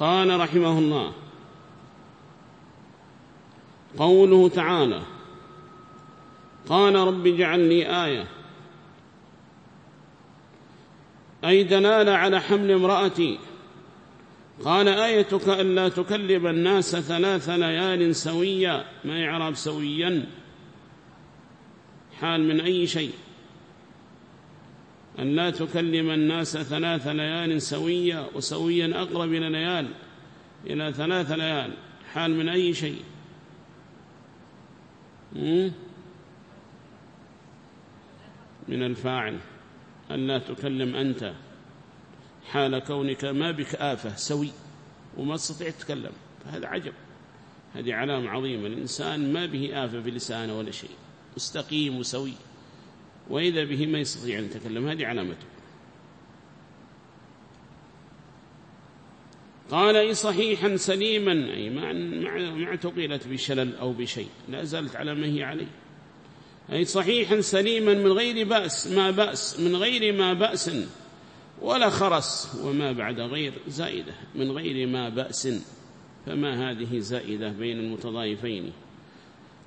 قال رحمه الله قوله تعالى قال رب اجعل لي آية أي دلالة على حمل امرأتي قال آيتك ألا تكلم الناس ثلاث ليال سويا ما يعرب سويا حال من أي شيء أن لا تكلم الناس ثلاث ليال سويا وسويا أقرب إلى ليال إلى ثلاث ليال حال من أي شيء. من الفاعل. أن لا تكلم أنت. حال كونك ما بك آفة سوي وما تستطيع تتكلم. فهذا عجب. هذه علامة عظيمة. الإنسان ما به آفة في لسانه ولا شيء. مستقيم وسوي. وإذا به ما يستطيع أن يتكلم هذه علامته. قال أي صحيحا سليما. أي ما, اعتقلت بشلل أو بشيء لا زالت على ما هي عليه. أي صحيحا سليما من غير بأس ما بأس من غير ما بأس ولا خرس وما بعد غير زائدة من غير ما بأس فما هذه زائدة بين المتضايفين؟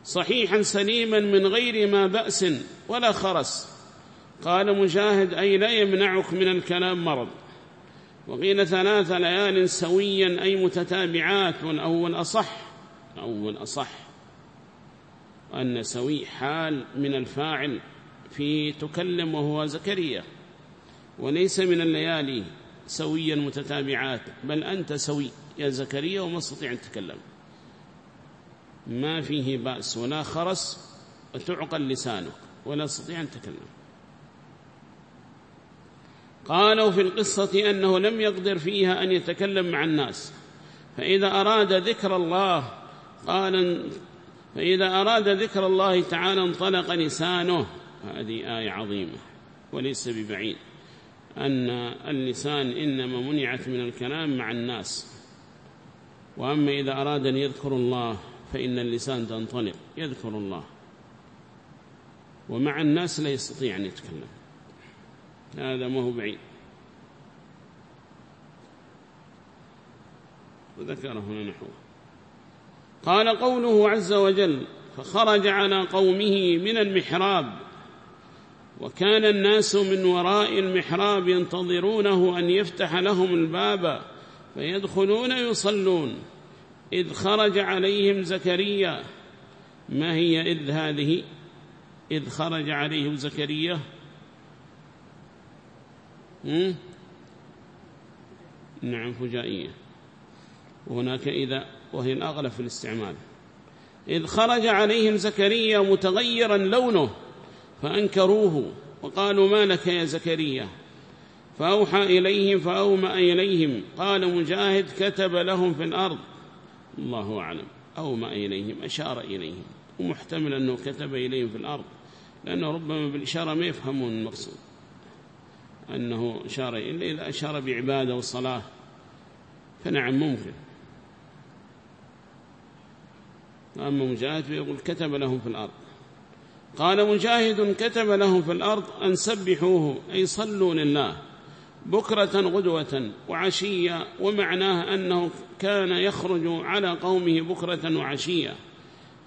صحيحا سليما من غير ما بأس ولا خرس. قال مجاهد أي لا يمنعك من الكلام مرض. وقيل ثلاث ليال سويا أي متتابعات والأول أصح. أول أصح أن سوي حال من الفاعل في تكلم وهو زكريا. وليس من الليالي سويا متتابعات بل أنت سوي. يا زكريا وما استطيع أن تتكلم. ما فيه بأس ولا خرس وتعقل لسانك ولا استطيع أن تتكلم. قالوا في القصة أنه لم يقدر فيها أن يتكلم مع الناس. فإذا أراد ذكر الله قال فإذا أراد ذكر الله تعالى انطلق لسانه. هذه آية عظيمة وليس ببعيد. أن اللسان إنما منعت من الكلام مع الناس. وأما إذا أراد أن يذكر الله فإن اللسان تنطلق. يذكر الله. ومع الناس لا يستطيع أن يتكلم. هذا ما هو بعيد. وذكره هنا نحوه قال قوله عز وجل فخرج على قومه من المحراب وكان الناس من وراء المحراب ينتظرونه أن يفتح لهم الباب فيدخلون يصلون. إذ خرج عليهم زكريا. ما هي إذ هذه؟ إذ خرج عليهم زكريا. نعم فجائية. وهناك إذا وهي الأغلب في الاستعمال. إذ خرج عليهم زكريا متغيرا لونه فأنكروه وقالوا ما لك يا زكريا؟ فأوحى إليهم فأومأ إليهم. قال مجاهد كتب لهم في الأرض الله أعلم. أومأ إليهم أشار إليهم. ومحتمل أنه كتب إليهم في الأرض لأنه ربما بالإشارة ما يفهمون المقصود. أنه أشار إلا إذا أشار بعبادة وصلاة فنعم ممكن. أما مجاهد فيقول كتب لهم في الأرض. قال مجاهد كتب لهم في الأرض أن سبحوه أي صلوا لله. بكرة غدوة وعشية ومعناه أنه كان يخرج على قومه بكرة وعشية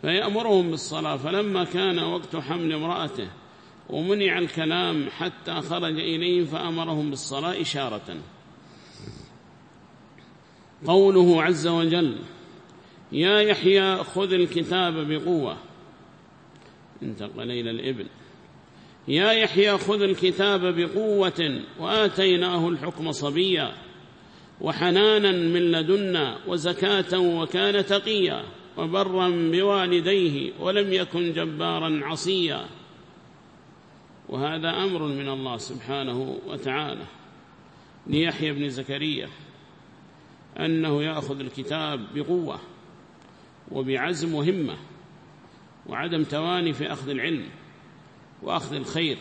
فيأمرهم بالصلاة. فلما كان وقت حمل امرأته ومنع الكلام حتى خرج إليهم فأمرهم بالصلاة إشارة. قوله عز وجل يا يحيى خذ الكتاب بقوة. انتقل إلى الإبن يا يحيى خذ الكتاب بقوة وآتيناه الحكم صبيا وحنانا من لدنا وزكاة وكان تقيا وبرا بوالديه ولم يكن جبارا عصيا وهذا أمر من الله سبحانه وتعالى. ليحيى بن زكريا أنه يأخذ الكتاب بقوة وبعزم وهمة وعدم تواني في أخذ العلم. وأخذ الخير.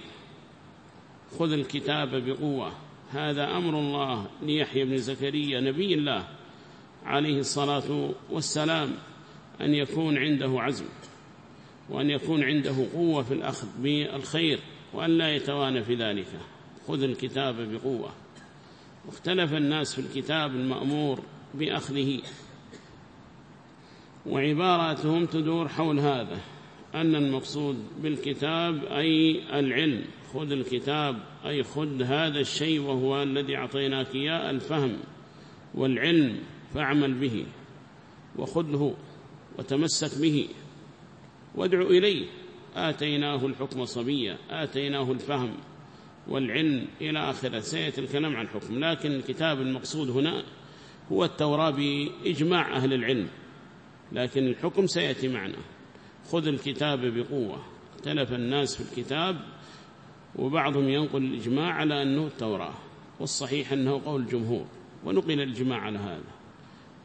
خذ الكتاب بقوة. هذا أمر الله. ليحيى بن زكريا نبي الله عليه الصلاة والسلام أن يكون عنده عزم وأن يكون عنده قوة في الأخذ بالخير وأن لا يتوانى في ذلك. خذ الكتاب بقوة. واختلف الناس في الكتاب المأمور بأخذه. وعباراتهم تدور حول هذا. أن المقصود بالكتاب أي العلم خذ الكتاب أي خذ هذا الشيء وهو الذي أعطيناك إياه الفهم والعلم فاعمل به وخذه وتمسك به وادعو إليه. آتيناه الحكم صبيا آتيناه الفهم والعلم إلى آخره. سيأتي الكلام عن حكم لكن الكتاب المقصود هنا هو التوراة بإجماع أهل العلم لكن الحكم سيأتي معنا. خذ الكتاب بقوة. اختلف الناس في الكتاب وبعضهم ينقل الإجماع على أنه التوراة والصحيح أنه قول الجمهور ونقل الإجماع على هذا.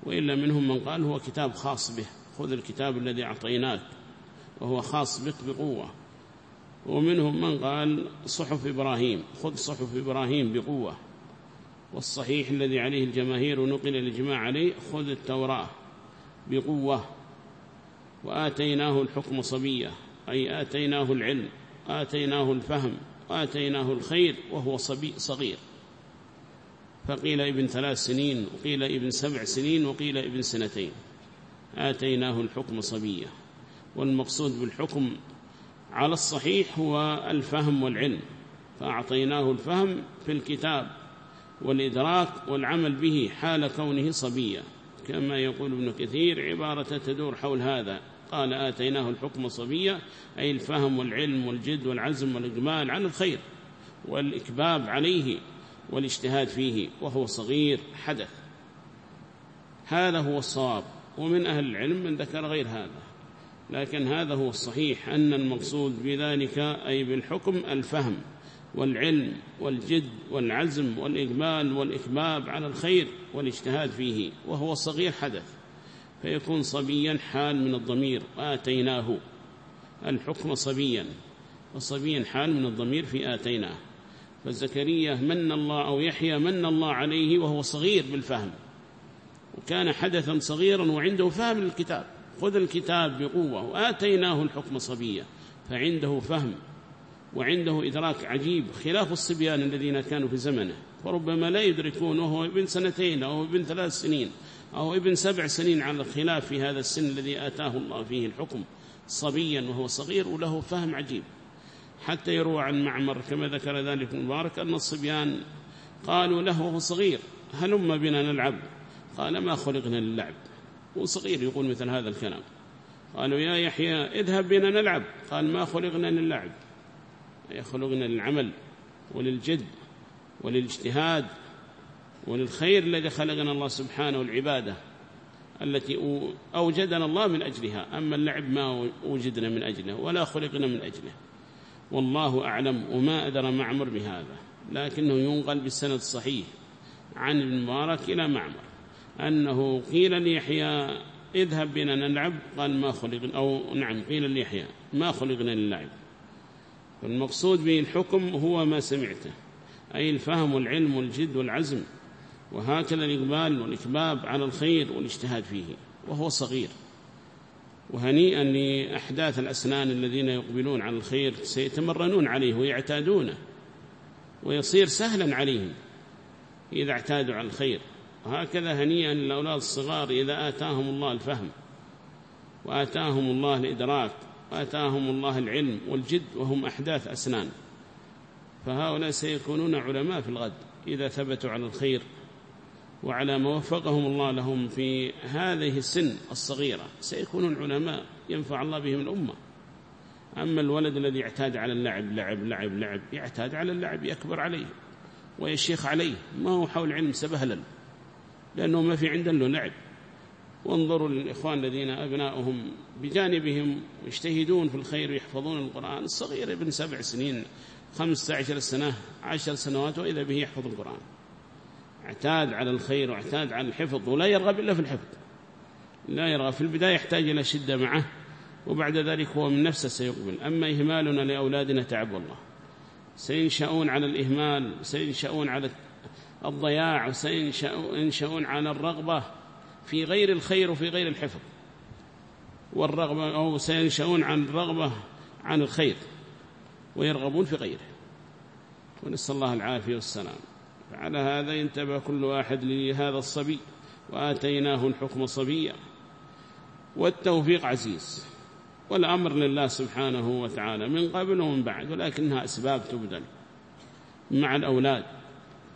وإلا منهم من قال هو كتاب خاص به خذ الكتاب الذي أعطيناك وهو خاص بك بقوة. ومنهم من قال صحف إبراهيم خذ صحف إبراهيم بقوة. والصحيح الذي عليه الجماهير ونقل الإجماع عليه خذ التوراة بقوة. وآتيناه الحكم صبية أي آتيناه العلم آتيناه الفهم آتيناه الخير وهو صبي صغير. فقيل ابن ثلاث سنين وقيل ابن سبع سنين وقيل ابن سنتين. آتيناه الحكم صبية والمقصود بالحكم على الصحيح هو الفهم والعلم. فأعطيناه الفهم في الكتاب والإدراك والعمل به حال كونه صبيا. كما يقول ابن كثير عبارة تدور حول هذا. قال آتيناه الحكم صبيا أي الفهم والعلم والجد والعزم والإقبال عن الخير والإكباب عليه والاجتهاد فيه وهو صغير حدث. هذا هو الصواب ومن أهل العلم من ذكر غير هذا. لكن هذا هو الصحيح أن المقصود بذلك أي بالحكم الفهم والعلم والجد والعزم والإقبال والإكباب على الخير والاجتهاد فيه وهو صغير حدث. فيكون صبيا حال من الضمير آتيناه. الحكم صبيا وصبيا حال من الضمير في آتيناه. فزكريا من الله أو يحيى من الله عليه وهو صغير بالفهم. وكان حدثا صغيرا وعنده فهم للكتاب. خذ الكتاب بقوة وآتيناه الحكم صبيا. فعنده فهم وعنده إدراك عجيب خلاف الصبيان الذين كانوا في زمنه. فربما لا يدركون وهو ابن سنتين أو ابن ثلاث سنين. أو ابن سبع سنين على الخلاف في هذا السن الذي آتاه الله فيه الحكم صبيا وهو صغير وله فهم عجيب. حتى يروى عن معمر كما ذكر ذلك المبارك أن الصبيان قالوا له وهو صغير هلم بنا نلعب؟ قال ما خلقنا للعب. وصغير يقول مثل هذا الكلام. قالوا يا يحيى اذهب بنا نلعب. قال ما خلقنا للعب. خلقنا للعمل وللجد وللاجتهاد وللخير الذي خلقنا الله سبحانه والعبادة التي أوجدنا الله من أجلها. أما اللعب ما وجدنا من أجله ولا خلقنا من أجله. والله أعلم وما أدرى معمر بهذا. لكنه ينقل بالسند الصحيح عن ابن مبارك إلى معمر. أنه قيل ليحيى اذهب بنا نلعب. قال ما خلقنا أو نعم قيل ليحيى ما خلقنا للعب. فالمقصود به الحكم هو ما سمعته أي الفهم والعلم والجد والعزم. وهكذا الإقبال والإكباب على الخير والاجتهاد فيه وهو صغير. وهنيئا لأحداث الأسنان الذين يقبلون على الخير سيتمرنون عليه ويعتادونه ويصير سهلا عليهم إذا اعتادوا على الخير. وهكذا هنيئا للأولاد الصغار إذا آتاهم الله الفهم وآتاهم الله الإدراك وآتاهم الله العلم والجد وهم أحداث أسنان. فهؤلاء سيكونون علماء في الغد إذا ثبتوا على الخير وعلى ما وفقهم الله لهم في هذه السن الصغيرة. سيكونون علماء ينفع الله بهم الأمة. أما الولد الذي يعتاد على اللعب لعب لعب لعب يعتاد على اللعب يكبر عليه ويشيخ عليه. ما هو حول علم سبهلل لأنه ما في عنده له لعب. وانظروا للإخوان الذين أبناؤهم بجانبهم يجتهدون في الخير ويحفظون القرآن. الصغير ابن سبع سنين خمسة عشر سنة عشر سنوات وإذا به يحفظ القرآن. اعتاد على الخير واعتاد على الحفظ ولا يرغب إلا في الحفظ. لا يرغب في البداية يحتاج إلى شدة معه وبعد ذلك هو من نفسه سيقبل. أما إهمالنا لأولادنا تعب الله. سينشأون على الإهمال سينشأون على الضياع وسينشأون على الرغبة في غير الخير وفي غير الحفظ. والرغبة أو سينشأون عن الرغبة عن الخير ويرغبون في غيره. ونسأل الله العافية والسلام. فعلى هذا ينتبه كل واحد لهذا الصبي وآتيناه الحكم صبيا. والتوفيق عزيز والأمر لله سبحانه وتعالى من قبل ومن بعد ولكنها أسباب تبذل مع الأولاد.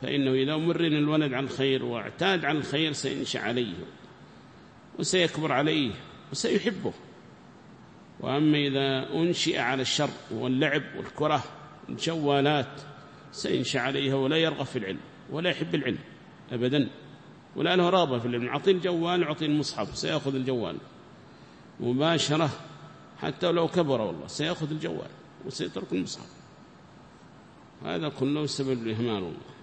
فإنه إذا مرن الولد على الخير واعتاد على الخير سينشأ عليه وسيكبر عليه وسيحبه. وأما إذا أنشئ على الشر واللعب والكره الجوالات سينشأ عليها ولا يرغب في العلم ولا يحب العلم أبدا. ولا له رغبة في العلم. أعطي الجوال أعطي المصحف سيأخذ الجوال. مباشرة حتى لو كبر والله سيأخذ الجوال وسيترك المصحف. هذا كله سبب الإهمال والله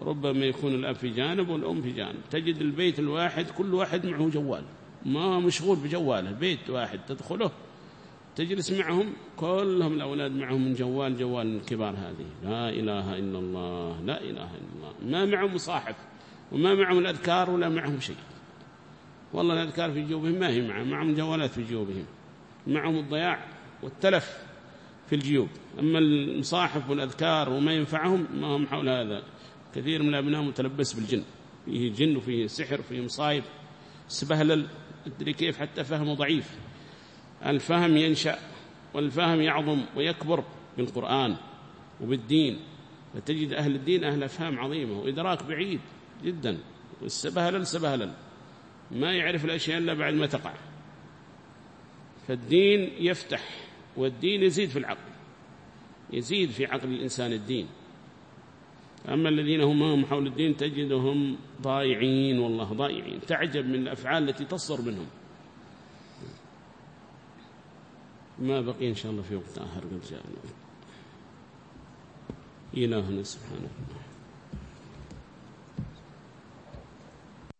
ربما يكون الأب في جانب والأم في جانب. تجد البيت الواحد كل واحد معه جوال. ما مشغول بجواله. بيت واحد تدخله تجلس معهم كلهم الأولاد معهم من جوال جوال الكبار هذه. لا إله إلا الله لا إله إلا الله. ما معهم مصاحف وما معهم الأذكار ولا معهم شيء. والله الأذكار في جيوبهم ما هي معهم معهم جوالات في جيوبهم معهم الضياع والتلف في الجيوب. أما المصاحف والأذكار وما ينفعهم ما هم حول هذا. كثير من الأبناء متلبس بالجن. فيه جن وفيه سحر وفيه مصايب. سبهلل أدري كيف حتى فهمه ضعيف. الفهم ينشأ والفهم يعظم ويكبر بالقرآن وبالدين. فتجد أهل الدين أهل أفهام عظيمة وإدراك بعيد جدا. والسبهلل سبهلل. ما يعرف الأشياء إلا بعد ما تقع. فالدين يفتح والدين يزيد في العقل يزيد في عقل الإنسان الدين. أما الذين هم حول الدين تجدهم ضائعين والله ضائعين تعجب من الأفعال التي تصدر منهم. ما بقي إن شاء الله في وقت آخر قد جاءنا إلهنا سبحانه.